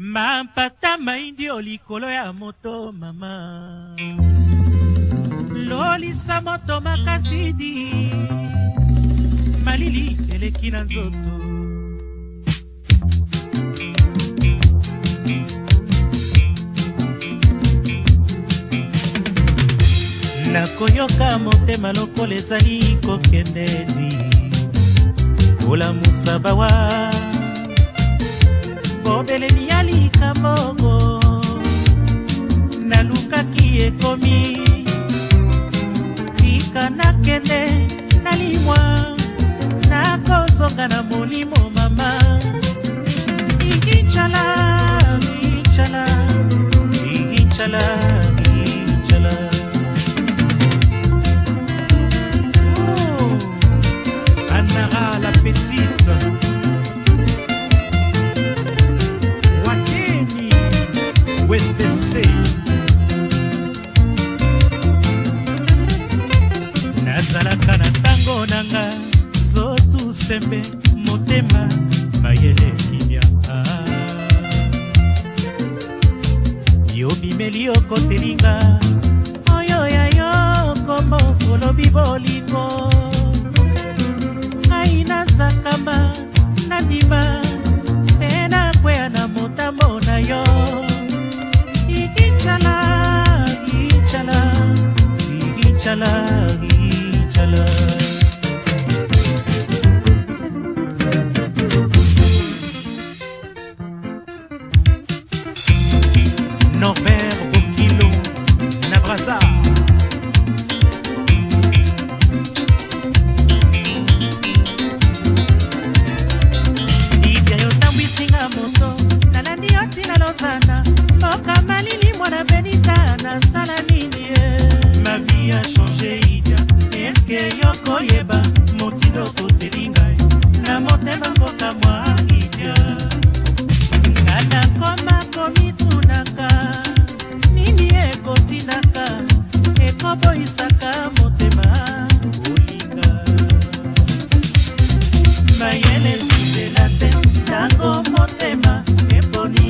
mampata maindio likolo ya moto mama lolisa moto makasidi malili eleki na nzoto nakoyoka motema lokola ezali kokende ti kolamusa bawa mobeleli ya likabongo nalukaki ekomi tika nakende nalimwa nakozonga na molimo sembe motema mayele kimia yobimeli okotelinga oyo ya yo kombo olobi bolingo ngai nazakama nandima mpe nakwea na motambo na yo ikinchala ikinchala ikinchala nalandi yo ntina lozana mboka malili mwana benita nasala nini ma vie a change idia eske yokoyeba motindo koteli ngai na motema mboka mwa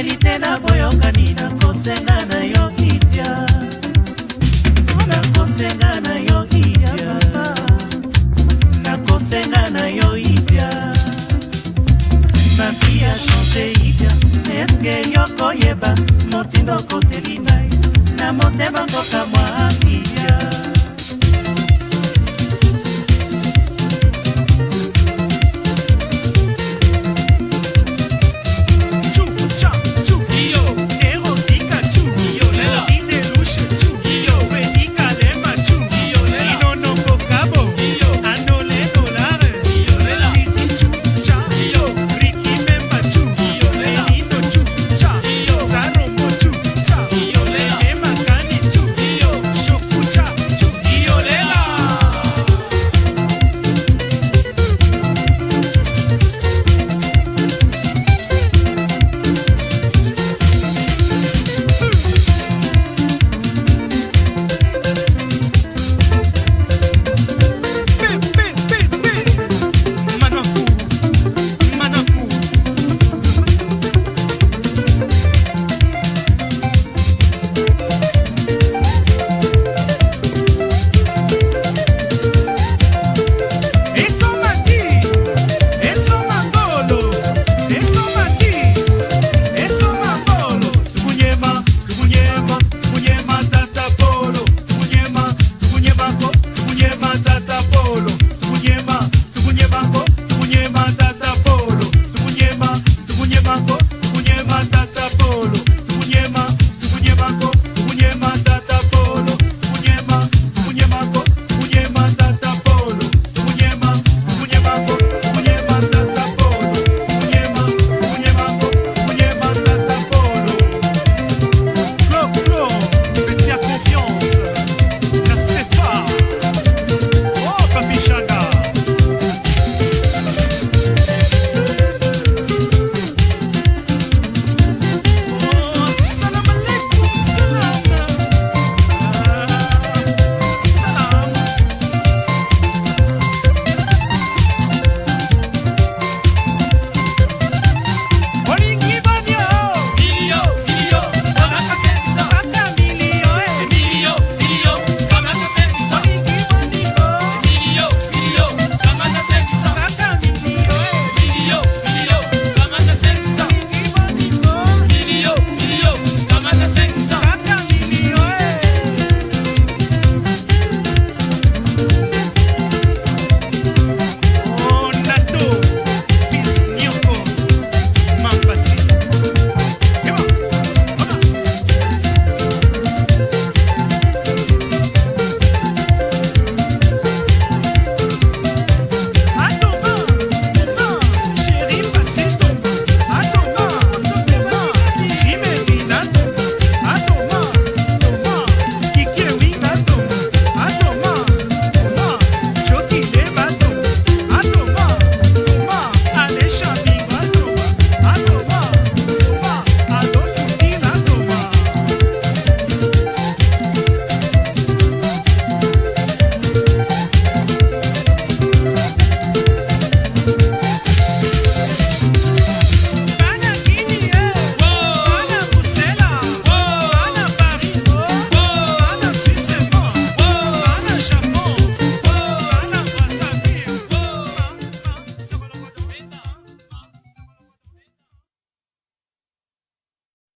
nasepeli te na boyokani nakosenga na yo kitya nakosenga na yo kitya nakosenga na yo itya mapi ya chante itya eske yokoyeba motindo okoteli ngai na motema kokamwa